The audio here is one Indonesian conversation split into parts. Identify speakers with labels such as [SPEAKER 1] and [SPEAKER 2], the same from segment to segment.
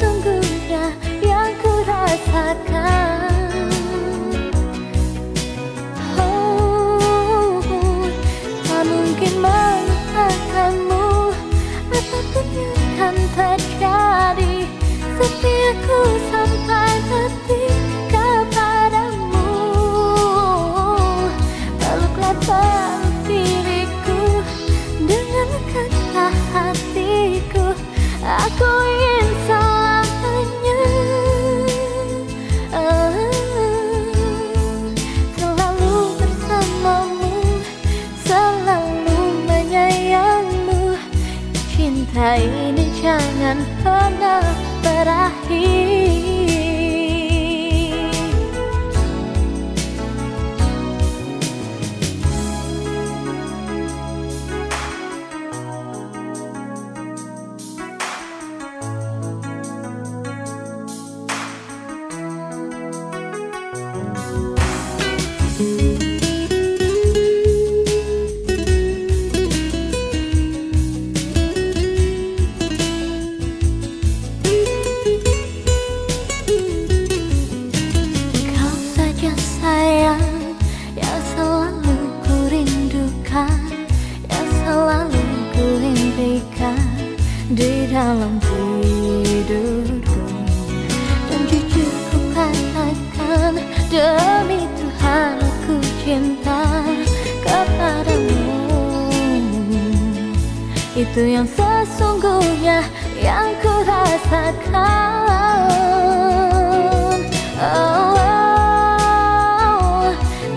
[SPEAKER 1] Itu yang sesungguhnya Cinta ini jangan pernah berakhir Itu yang sesungguhnya yang ku rasakan oh,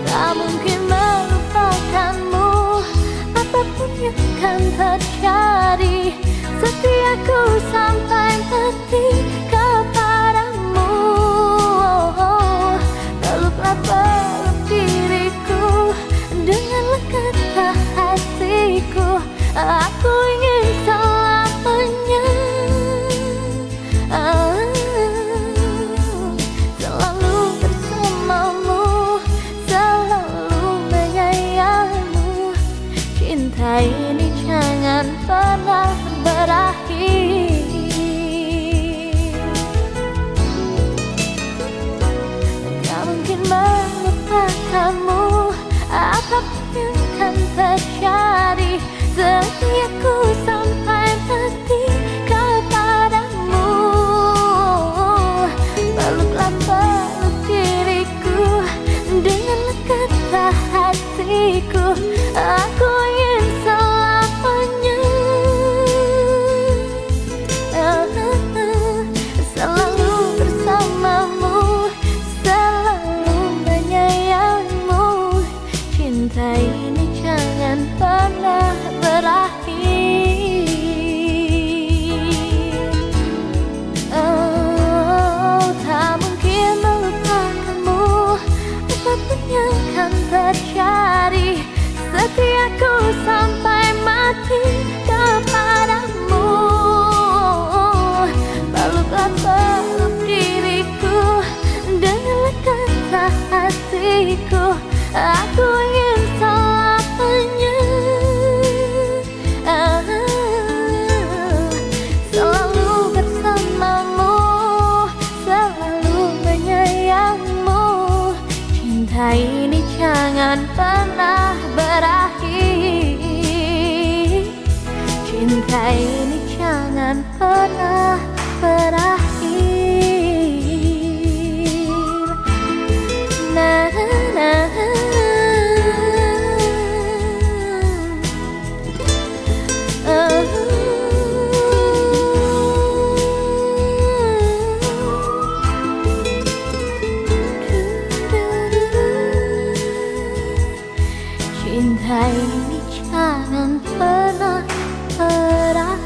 [SPEAKER 1] Tak mungkin melupakanmu. Apa pun yang akan terjadi Setiaku sampai mati Ini jangan pernah berakhir. Tak mungkin melupakanmu. Apa pun yang akan terjadi? Setiaku sampai mati kepadamu. Peluklah peluk diriku Dengan kata hatiku Cinta ini jangan pernah berakhir Na na. Cinta ini jangan pernah I.